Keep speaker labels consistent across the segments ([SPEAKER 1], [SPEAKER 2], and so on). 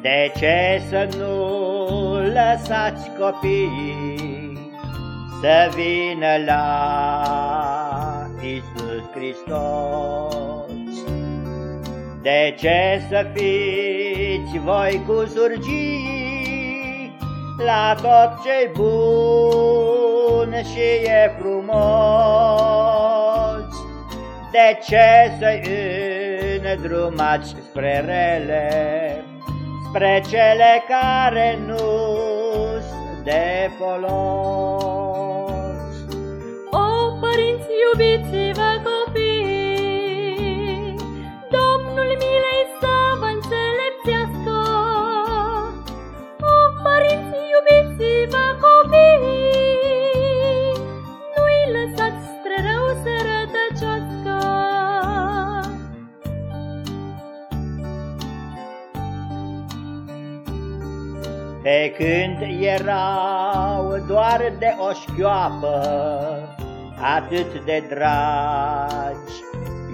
[SPEAKER 1] De ce să nu lăsați copiii Să vină la Iisus Hristos? De ce să fiți voi cu surgii La tot ce bun și e frumos? De ce să îndrumați spre rele? Spre cele care nu de folos.
[SPEAKER 2] O, părinți, iubiți-vă
[SPEAKER 1] Pe când erau doar de o șchioapă, atât de dragi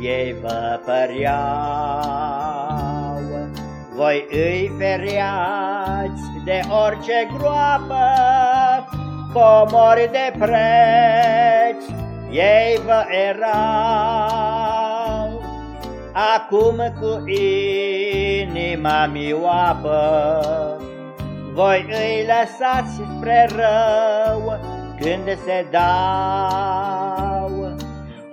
[SPEAKER 1] ei vă păreau. Voi îi fereați de orice groapă, comori de preț, ei vă erau. Acum cu inima mioapă, voi îi lăsați spre rău când se dau.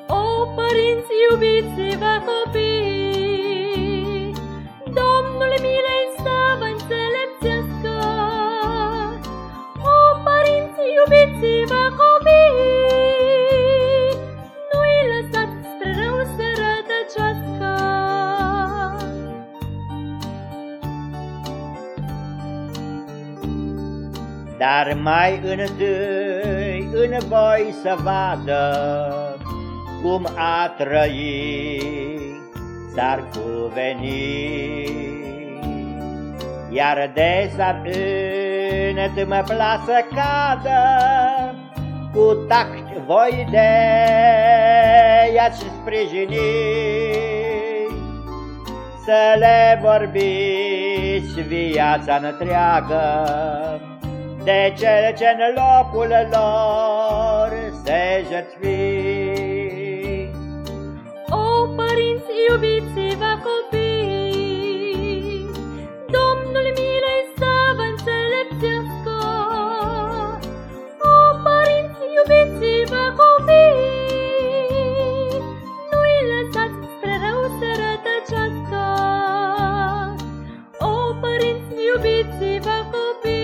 [SPEAKER 2] O, părinți, iubiți-vă copii,
[SPEAKER 1] Dar mai întâi în voi să vadă cum a trăi s-ar cuveni. Iar de s-ar mă plasă cadă, cu tact voi de i-ați sprijini. Să le vorbiți viața întreagă, de cel ce în locul lor se jertfi.
[SPEAKER 2] O, părinți, iubiți-vă copii, Domnul milei să vă înțelepțească. O, părinți, iubiți-vă copii, Nu-i lăsați spre rău să rătăcească. O, părinți, iubiți-vă copii,